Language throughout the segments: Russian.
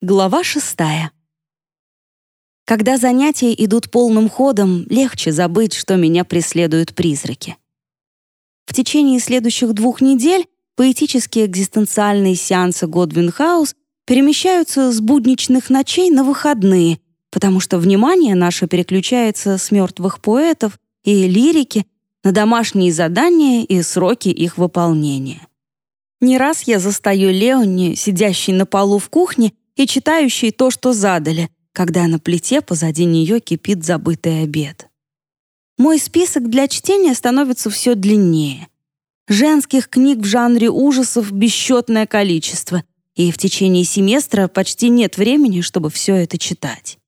Глава шестая. Когда занятия идут полным ходом, легче забыть, что меня преследуют призраки. В течение следующих двух недель поэтические экзистенциальные сеансы Годвин Хаус перемещаются с будничных ночей на выходные, потому что внимание наше переключается с мертвых поэтов и лирики на домашние задания и сроки их выполнения. Не раз я застаю Леони, сидящей на полу в кухне, и читающей то, что задали, когда на плите позади нее кипит забытый обед. Мой список для чтения становится все длиннее. Женских книг в жанре ужасов бесчетное количество, и в течение семестра почти нет времени, чтобы все это читать.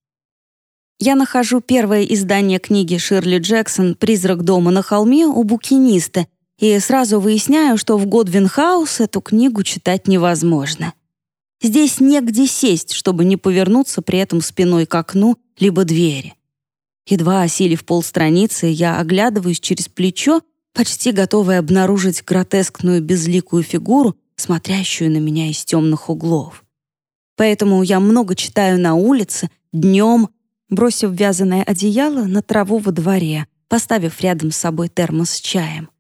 Я нахожу первое издание книги Ширли Джексон «Призрак дома на холме» у букиниста и сразу выясняю, что в Годвин-хаус эту книгу читать невозможно. Здесь негде сесть, чтобы не повернуться при этом спиной к окну либо двери. Едва осилив полстраницы, я оглядываюсь через плечо, почти готовая обнаружить гротескную безликую фигуру, смотрящую на меня из темных углов. Поэтому я много читаю на улице, днем, бросив вязаное одеяло на траву во дворе, поставив рядом с собой термос с чаем.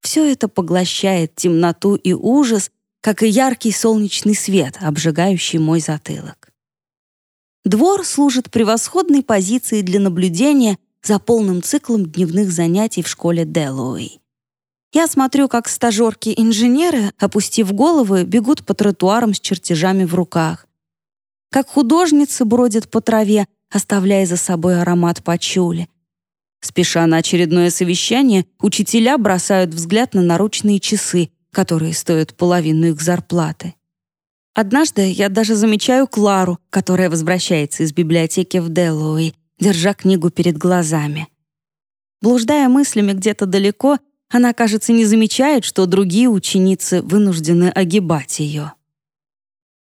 Все это поглощает темноту и ужас, как и яркий солнечный свет, обжигающий мой затылок. Двор служит превосходной позицией для наблюдения за полным циклом дневных занятий в школе Дэллоуэй. Я смотрю, как стажерки-инженеры, опустив головы, бегут по тротуарам с чертежами в руках. Как художницы бродят по траве, оставляя за собой аромат пачули. Спеша на очередное совещание, учителя бросают взгляд на наручные часы, которые стоят половину их зарплаты. Однажды я даже замечаю Клару, которая возвращается из библиотеки в Дэллоуи, держа книгу перед глазами. Блуждая мыслями где-то далеко, она, кажется, не замечает, что другие ученицы вынуждены огибать ее.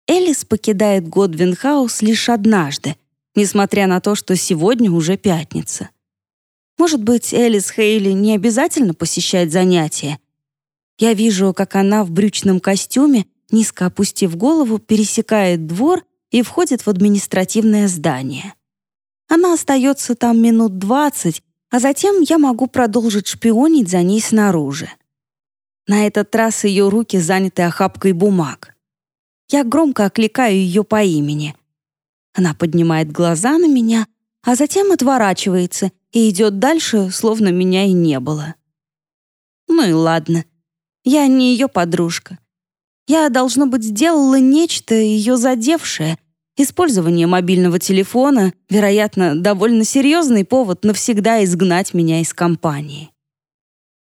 Элис покидает Годвинхаус лишь однажды, несмотря на то, что сегодня уже пятница. Может быть, Элис Хейли не обязательно посещать занятия, я вижу, как она в брючном костюме, низко опустив голову, пересекает двор и входит в административное здание. Она остается там минут двадцать, а затем я могу продолжить шпионить за ней снаружи. На этот раз ее руки заняты охапкой бумаг. Я громко окликаю ее по имени. Она поднимает глаза на меня, а затем отворачивается и идет дальше, словно меня и не было. Ну и ладно. Я не ее подружка. Я, должно быть, сделала нечто ее задевшее. Использование мобильного телефона, вероятно, довольно серьезный повод навсегда изгнать меня из компании.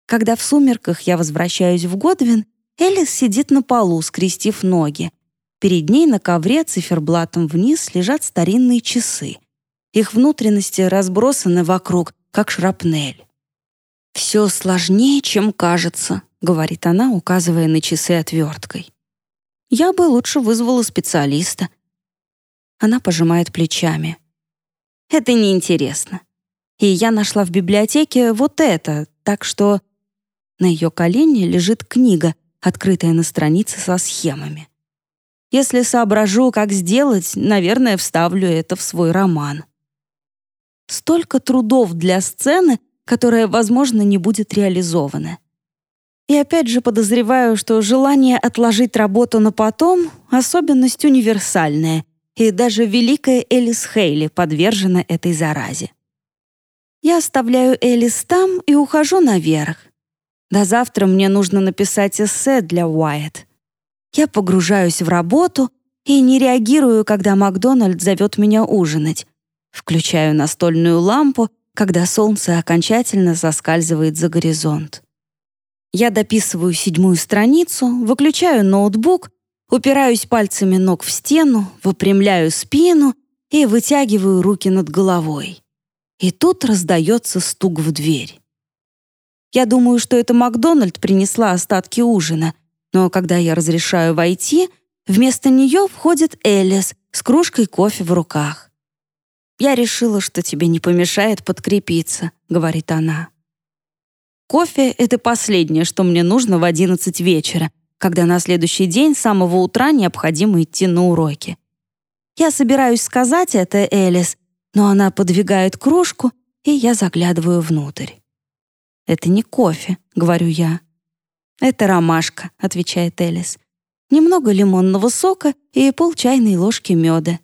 Когда в сумерках я возвращаюсь в Годвин, Элис сидит на полу, скрестив ноги. Перед ней на ковре циферблатом вниз лежат старинные часы. Их внутренности разбросаны вокруг, как шрапнель. «Все сложнее, чем кажется», — говорит она, указывая на часы отверткой. «Я бы лучше вызвала специалиста». Она пожимает плечами. «Это неинтересно. И я нашла в библиотеке вот это, так что...» На ее колене лежит книга, открытая на странице со схемами. Если соображу, как сделать, наверное, вставлю это в свой роман. Столько трудов для сцены, которая, возможно, не будет реализована. И опять же подозреваю, что желание отложить работу на потом — особенность универсальная, и даже великая Элис Хейли подвержена этой заразе. Я оставляю Элис там и ухожу наверх. До завтра мне нужно написать эссе для Уайт. Я погружаюсь в работу и не реагирую, когда Макдональд зовет меня ужинать. Включаю настольную лампу, когда солнце окончательно заскальзывает за горизонт. Я дописываю седьмую страницу, выключаю ноутбук, упираюсь пальцами ног в стену, выпрямляю спину и вытягиваю руки над головой. И тут раздается стук в дверь. Я думаю, что это Макдональд принесла остатки ужина, но когда я разрешаю войти, вместо нее входит Элис с кружкой кофе в руках. «Я решила, что тебе не помешает подкрепиться», — говорит она. Кофе — это последнее, что мне нужно в 11 вечера, когда на следующий день с самого утра необходимо идти на уроки. Я собираюсь сказать это Элис, но она подвигает кружку, и я заглядываю внутрь. «Это не кофе», — говорю я. «Это ромашка», — отвечает Элис. «Немного лимонного сока и пол чайной ложки меда.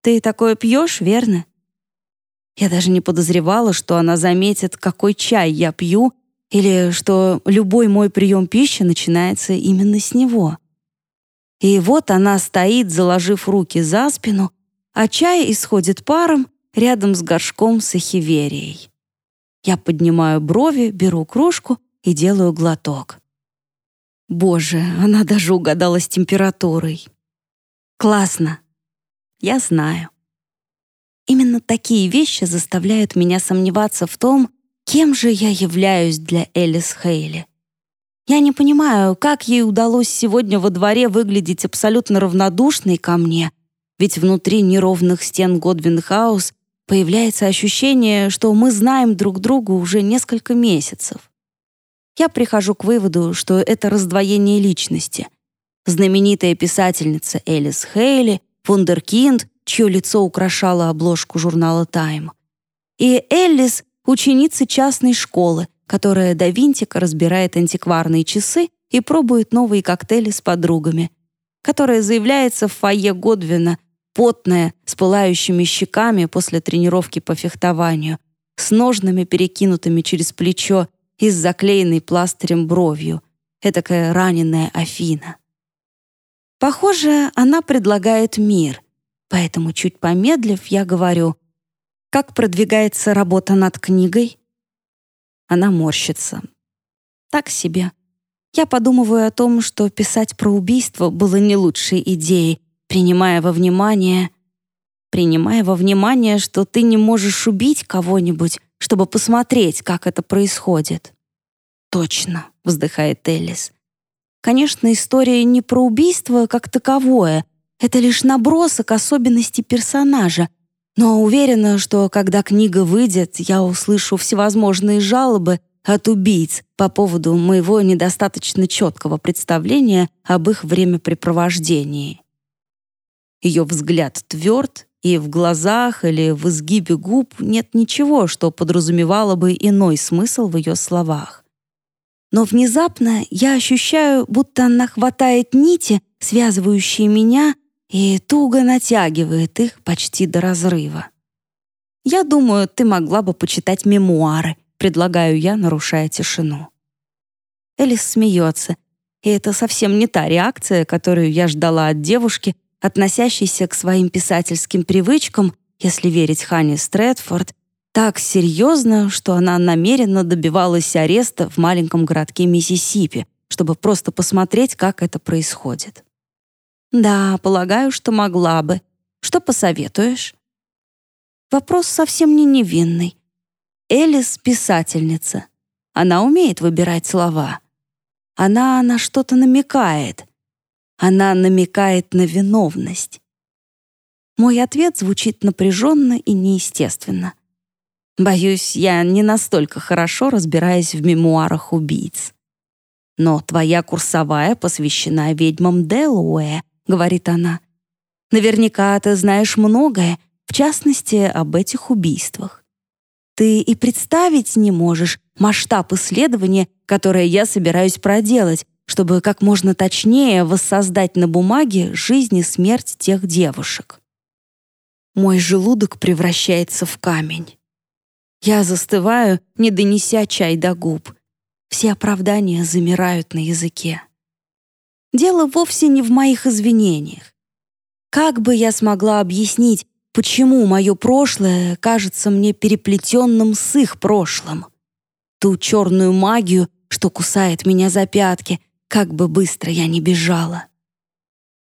Ты такое пьешь, верно?» Я даже не подозревала, что она заметит, какой чай я пью, или что любой мой прием пищи начинается именно с него. И вот она стоит, заложив руки за спину, а чай исходит паром рядом с горшком с эхиверией. Я поднимаю брови, беру кружку и делаю глоток. Боже, она даже угадала с температурой. Классно. Я знаю. Именно такие вещи заставляют меня сомневаться в том, кем же я являюсь для Элис Хейли. Я не понимаю, как ей удалось сегодня во дворе выглядеть абсолютно равнодушной ко мне, ведь внутри неровных стен Годвин-хаус появляется ощущение, что мы знаем друг друга уже несколько месяцев. Я прихожу к выводу, что это раздвоение личности. Знаменитая писательница Элис Хейли, вундеркинд, чье лицо украшало обложку журнала «Тайм», и Элис — ученица частной школы, которая до винтика разбирает антикварные часы и пробует новые коктейли с подругами, которая заявляется в фойе Годвина, потная, с пылающими щеками после тренировки по фехтованию, с ножными, перекинутыми через плечо и с заклеенной пластырем бровью, этакая раненая Афина. Похоже, она предлагает мир, поэтому, чуть помедлив, я говорю, «Как продвигается работа над книгой?» Она морщится. Так себе. Я подумываю о том, что писать про убийство было не лучшей идеей, принимая во внимание... Принимая во внимание, что ты не можешь убить кого-нибудь, чтобы посмотреть, как это происходит. «Точно», — вздыхает Элис. «Конечно, история не про убийство как таковое. Это лишь набросок особенностей персонажа, но уверена, что когда книга выйдет, я услышу всевозможные жалобы от убийц по поводу моего недостаточно четкого представления об их времяпрепровождении. Ее взгляд тверд, и в глазах или в изгибе губ нет ничего, что подразумевало бы иной смысл в ее словах. Но внезапно я ощущаю, будто она хватает нити, связывающие меня и туго натягивает их почти до разрыва. «Я думаю, ты могла бы почитать мемуары», предлагаю я, нарушая тишину. Элис смеется, и это совсем не та реакция, которую я ждала от девушки, относящейся к своим писательским привычкам, если верить Ханни Стрэдфорд, так серьезно, что она намеренно добивалась ареста в маленьком городке Миссисипи, чтобы просто посмотреть, как это происходит. Да, полагаю, что могла бы. Что посоветуешь? Вопрос совсем не невинный. Элис — писательница. Она умеет выбирать слова. Она на что-то намекает. Она намекает на виновность. Мой ответ звучит напряженно и неестественно. Боюсь, я не настолько хорошо разбираюсь в мемуарах убийц. Но твоя курсовая посвящена ведьмам Делуэ, говорит она. Наверняка ты знаешь многое, в частности, об этих убийствах. Ты и представить не можешь масштаб исследования, которое я собираюсь проделать, чтобы как можно точнее воссоздать на бумаге жизнь и смерть тех девушек. Мой желудок превращается в камень. Я застываю, не донеся чай до губ. Все оправдания замирают на языке. Дело вовсе не в моих извинениях. Как бы я смогла объяснить, почему мое прошлое кажется мне переплетенным с их прошлым? Ту черную магию, что кусает меня за пятки, как бы быстро я ни бежала.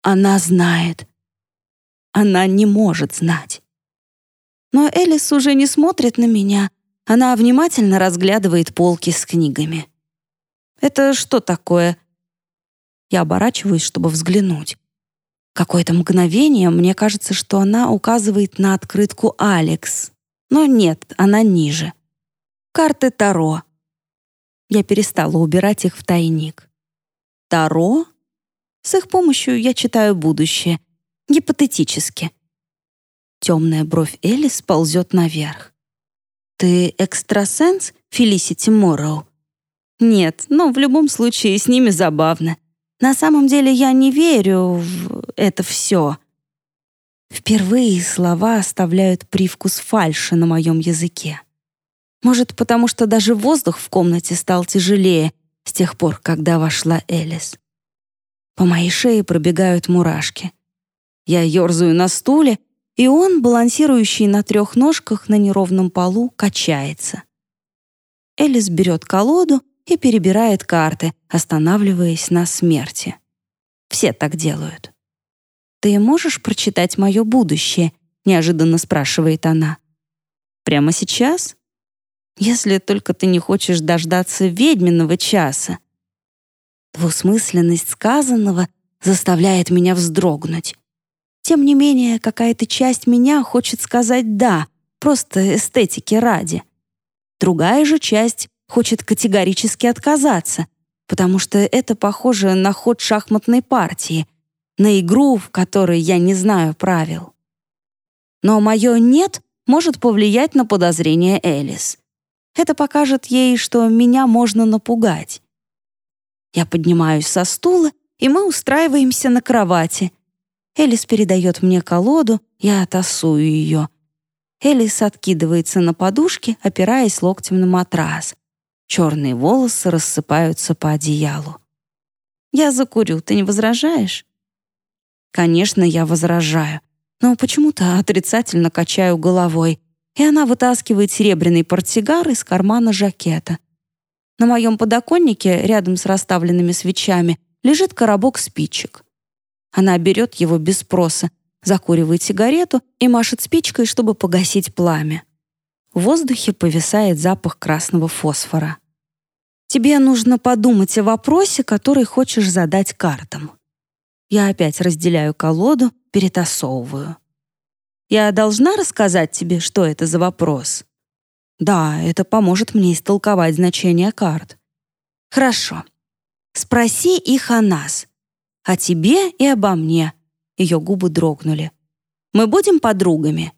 Она знает. Она не может знать. Но Элис уже не смотрит на меня. Она внимательно разглядывает полки с книгами. «Это что такое?» Я оборачиваюсь, чтобы взглянуть. Какое-то мгновение мне кажется, что она указывает на открытку «Алекс». Но нет, она ниже. Карты Таро. Я перестала убирать их в тайник. Таро? С их помощью я читаю будущее. Гипотетически. Темная бровь Элис ползет наверх. «Ты экстрасенс, Фелисити Морроу?» «Нет, но в любом случае с ними забавно. На самом деле я не верю в это все». Впервые слова оставляют привкус фальши на моем языке. Может, потому что даже воздух в комнате стал тяжелее с тех пор, когда вошла Элис. По моей шее пробегают мурашки. Я ерзаю на стуле, и он, балансирующий на трех ножках на неровном полу, качается. Элис берет колоду и перебирает карты, останавливаясь на смерти. Все так делают. «Ты можешь прочитать мое будущее?» — неожиданно спрашивает она. «Прямо сейчас?» «Если только ты не хочешь дождаться ведьминого часа». Двусмысленность сказанного заставляет меня вздрогнуть. Тем не менее, какая-то часть меня хочет сказать «да», просто эстетики ради. Другая же часть хочет категорически отказаться, потому что это похоже на ход шахматной партии, на игру, в которой я не знаю правил. Но мое «нет» может повлиять на подозрения Элис. Это покажет ей, что меня можно напугать. Я поднимаюсь со стула, и мы устраиваемся на кровати. Элис передает мне колоду, я тасую ее. Элис откидывается на подушке, опираясь локтем на матрас. Черные волосы рассыпаются по одеялу. «Я закурю, ты не возражаешь?» Конечно, я возражаю, но почему-то отрицательно качаю головой, и она вытаскивает серебряный портсигар из кармана жакета. На моем подоконнике, рядом с расставленными свечами, лежит коробок спичек. Она берет его без спроса, закуривает сигарету и машет спичкой, чтобы погасить пламя. В воздухе повисает запах красного фосфора. Тебе нужно подумать о вопросе, который хочешь задать картам. Я опять разделяю колоду, перетасовываю. Я должна рассказать тебе, что это за вопрос? Да, это поможет мне истолковать значение карт. Хорошо. Спроси их о нас. О тебе и обо мне. Ее губы дрогнули. Мы будем подругами.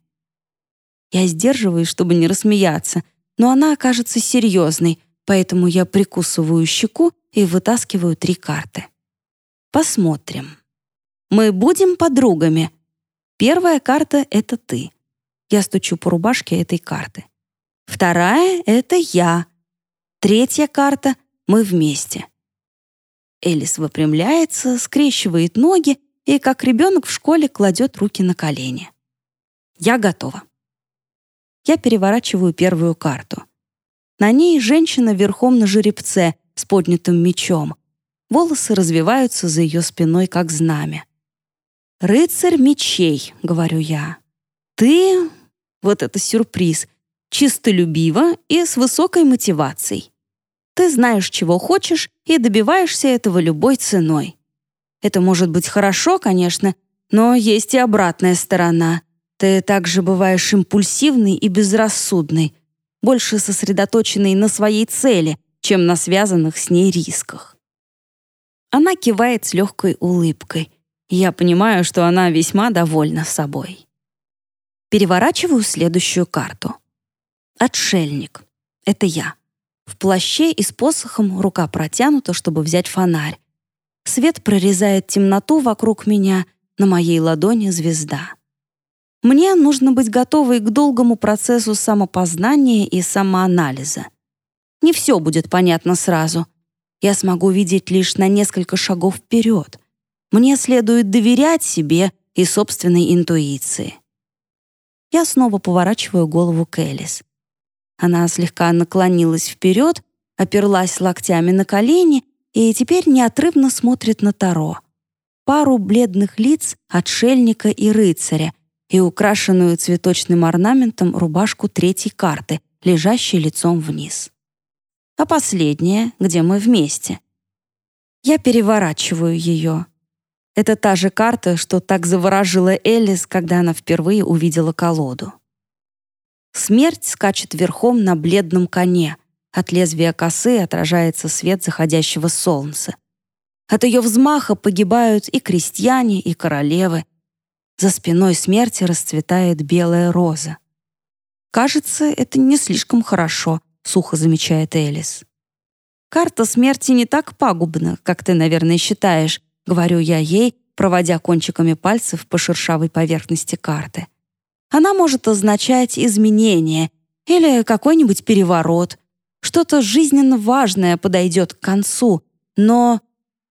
Я сдерживаюсь, чтобы не рассмеяться, но она окажется серьезной, поэтому я прикусываю щеку и вытаскиваю три карты. Посмотрим. Мы будем подругами. Первая карта — это ты. Я стучу по рубашке этой карты. Вторая — это я. Третья карта — мы вместе. Элис выпрямляется, скрещивает ноги и, как ребенок в школе, кладет руки на колени. Я готова. Я переворачиваю первую карту. На ней женщина верхом на жеребце с поднятым мечом. Волосы развиваются за ее спиной, как знамя. «Рыцарь мечей», — говорю я. «Ты...» — вот это сюрприз. Чистолюбива и с высокой мотивацией. Ты знаешь, чего хочешь, и добиваешься этого любой ценой. Это может быть хорошо, конечно, но есть и обратная сторона. Ты также бываешь импульсивный и безрассудный, больше сосредоточенный на своей цели, чем на связанных с ней рисках. Она кивает с легкой улыбкой. Я понимаю, что она весьма довольна собой. Переворачиваю следующую карту. Отшельник. Это я. В плаще и с посохом рука протянута, чтобы взять фонарь. Свет прорезает темноту вокруг меня, на моей ладони звезда. Мне нужно быть готовой к долгому процессу самопознания и самоанализа. Не все будет понятно сразу. Я смогу видеть лишь на несколько шагов вперед. Мне следует доверять себе и собственной интуиции. Я снова поворачиваю голову к Элис. Она слегка наклонилась вперед, оперлась локтями на колени и теперь неотрывно смотрит на Таро. Пару бледных лиц отшельника и рыцаря и украшенную цветочным орнаментом рубашку третьей карты, лежащей лицом вниз. А последняя, где мы вместе. Я переворачиваю ее. Это та же карта, что так заворожила Элис, когда она впервые увидела колоду. Смерть скачет верхом на бледном коне. От лезвия косы отражается свет заходящего солнца. От ее взмаха погибают и крестьяне, и королевы. За спиной смерти расцветает белая роза. «Кажется, это не слишком хорошо», — сухо замечает Элис. «Карта смерти не так пагубна, как ты, наверное, считаешь», — говорю я ей, проводя кончиками пальцев по шершавой поверхности карты. «Она может означать изменение или какой-нибудь переворот. Что-то жизненно важное подойдет к концу, но...»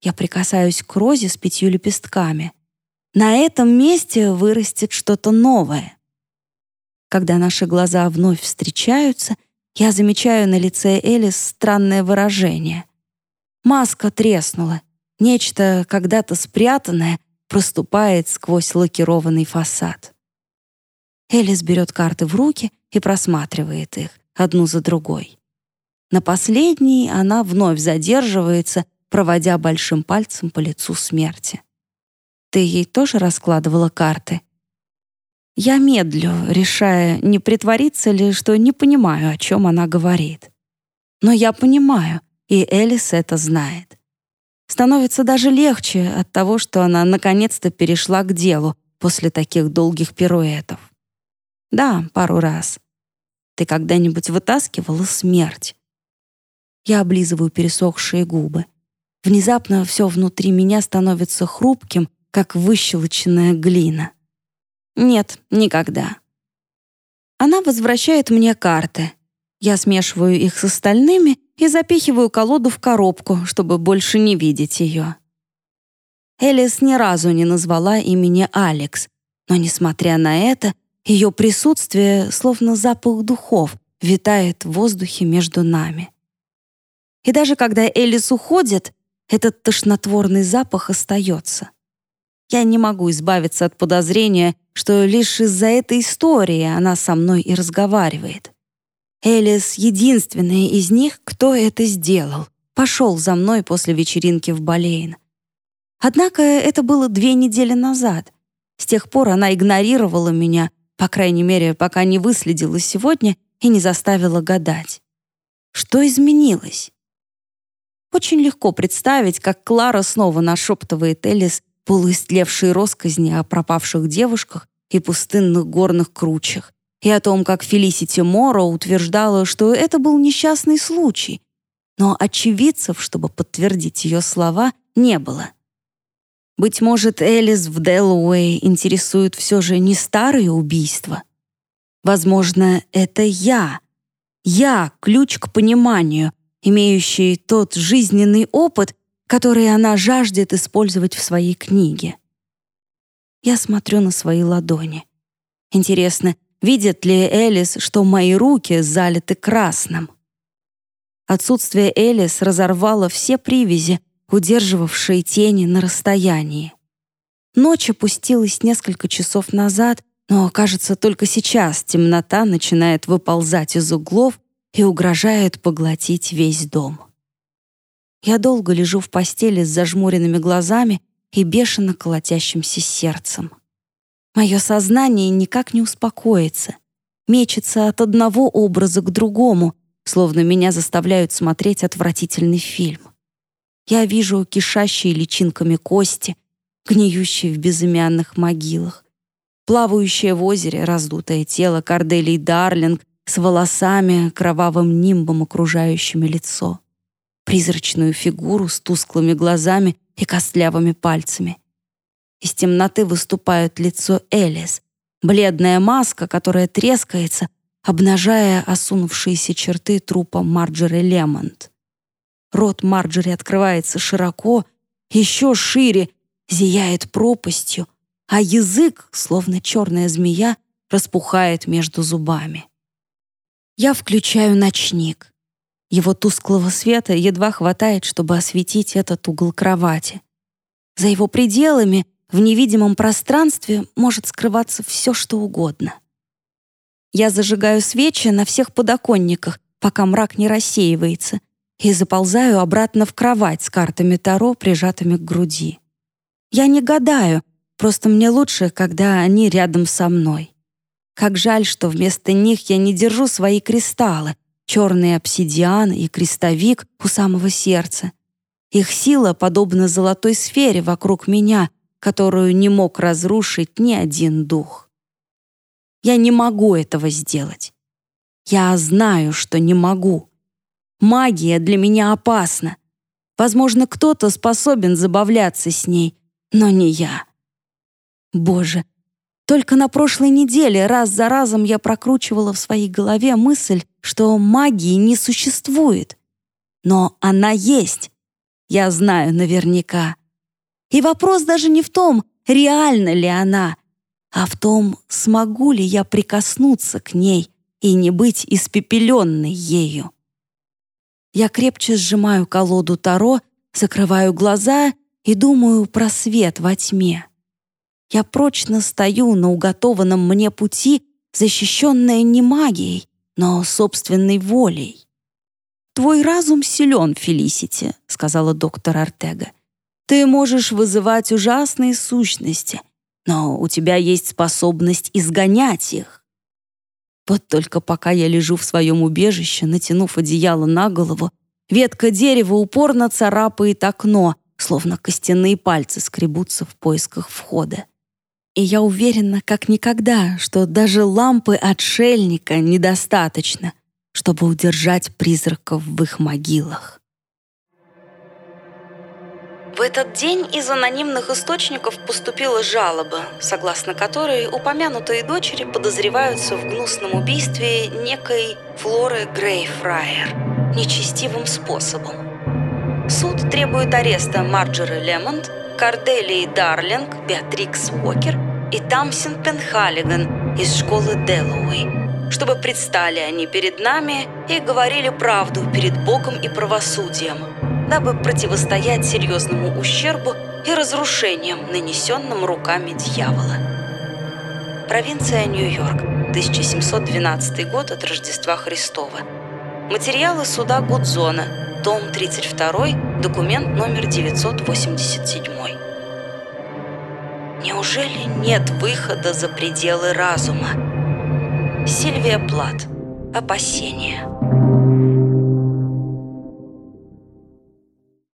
Я прикасаюсь к розе с пятью лепестками. На этом месте вырастет что-то новое. Когда наши глаза вновь встречаются, я замечаю на лице Элис странное выражение. Маска треснула. Нечто, когда-то спрятанное, проступает сквозь лакированный фасад. Элис берет карты в руки и просматривает их, одну за другой. На последней она вновь задерживается, проводя большим пальцем по лицу смерти. Ты ей тоже раскладывала карты? Я медлю, решая, не притвориться ли, что не понимаю, о чем она говорит. Но я понимаю, и Элис это знает. Становится даже легче от того, что она наконец-то перешла к делу после таких долгих пируэтов. Да, пару раз. Ты когда-нибудь вытаскивала смерть? Я облизываю пересохшие губы. Внезапно все внутри меня становится хрупким как выщелоченная глина. Нет, никогда. Она возвращает мне карты. Я смешиваю их с остальными и запихиваю колоду в коробку, чтобы больше не видеть ее. Элис ни разу не назвала имени Алекс, но, несмотря на это, ее присутствие, словно запах духов, витает в воздухе между нами. И даже когда Элис уходит, этот тошнотворный запах остается. Я не могу избавиться от подозрения, что лишь из-за этой истории она со мной и разговаривает. Элис — единственная из них, кто это сделал. Пошел за мной после вечеринки в Болейн. Однако это было две недели назад. С тех пор она игнорировала меня, по крайней мере, пока не выследила сегодня и не заставила гадать. Что изменилось? Очень легко представить, как Клара снова нашептывает Элис полуистлевшие росказни о пропавших девушках и пустынных горных кручах, и о том, как Фелисити Моро утверждала, что это был несчастный случай. Но очевидцев, чтобы подтвердить ее слова, не было. Быть может, Элис в Дэллоуэй интересует все же не старые убийства. Возможно, это я. Я — ключ к пониманию, имеющий тот жизненный опыт, которые она жаждет использовать в своей книге. Я смотрю на свои ладони. Интересно, видит ли Элис, что мои руки залиты красным? Отсутствие Элис разорвало все привязи, удерживавшие тени на расстоянии. Ночь опустилась несколько часов назад, но, кажется, только сейчас темнота начинает выползать из углов и угрожает поглотить весь дом. Я долго лежу в постели с зажмуренными глазами и бешено колотящимся сердцем. Мое сознание никак не успокоится, мечется от одного образа к другому, словно меня заставляют смотреть отвратительный фильм. Я вижу кишащие личинками кости, гниющие в безымянных могилах, плавающее в озере раздутое тело Корделии Дарлинг с волосами, кровавым нимбом, окружающими лицо призрачную фигуру с тусклыми глазами и костлявыми пальцами. Из темноты выступает лицо Элис, бледная маска, которая трескается, обнажая осунувшиеся черты трупа Марджери Лемонт. Рот Марджери открывается широко, еще шире, зияет пропастью, а язык, словно черная змея, распухает между зубами. Я включаю ночник. Его тусклого света едва хватает, чтобы осветить этот угол кровати. За его пределами, в невидимом пространстве, может скрываться все, что угодно. Я зажигаю свечи на всех подоконниках, пока мрак не рассеивается, и заползаю обратно в кровать с картами Таро, прижатыми к груди. Я не гадаю, просто мне лучше, когда они рядом со мной. Как жаль, что вместо них я не держу свои кристаллы, черный обсидиан и крестовик у самого сердца. Их сила подобна золотой сфере вокруг меня, которую не мог разрушить ни один дух. Я не могу этого сделать. Я знаю, что не могу. Магия для меня опасна. Возможно, кто-то способен забавляться с ней, но не я. Боже, только на прошлой неделе раз за разом я прокручивала в своей голове мысль, что магии не существует. Но она есть. Я знаю наверняка. И вопрос даже не в том, реальна ли она, а в том, смогу ли я прикоснуться к ней и не быть испепеленной ею. Я крепче сжимаю колоду Таро, закрываю глаза и думаю про свет во тьме. Я прочно стою на уготованном мне пути, защищенная не магией, но собственной волей. «Твой разум силен, Фелисити», — сказала доктор Артега. «Ты можешь вызывать ужасные сущности, но у тебя есть способность изгонять их. Вот только пока я лежу в своем убежище, натянув одеяло на голову, ветка дерева упорно царапает окно, словно костяные пальцы скребутся в поисках входа. И я уверена, как никогда, что даже лампы отшельника недостаточно, чтобы удержать призраков в их могилах. В этот день из анонимных источников поступила жалоба, согласно которой упомянутые дочери подозреваются в гнусном убийстве некой Флоры Грейфрайер нечестивым способом. Суд требует ареста Марджоры Лемонт, Карделии Дарлинг, Беатрикс Уокер и Тамсин Пенхаллиган из школы Делуэй, чтобы предстали они перед нами и говорили правду перед Богом и правосудием, дабы противостоять серьезному ущербу и разрушениям, нанесенным руками дьявола. Провинция Нью-Йорк, 1712 год от Рождества Христова. Материалы суда Гудзона, том 32, документ номер 987. Неужели нет выхода за пределы разума? Сильвия Плат. Опасения.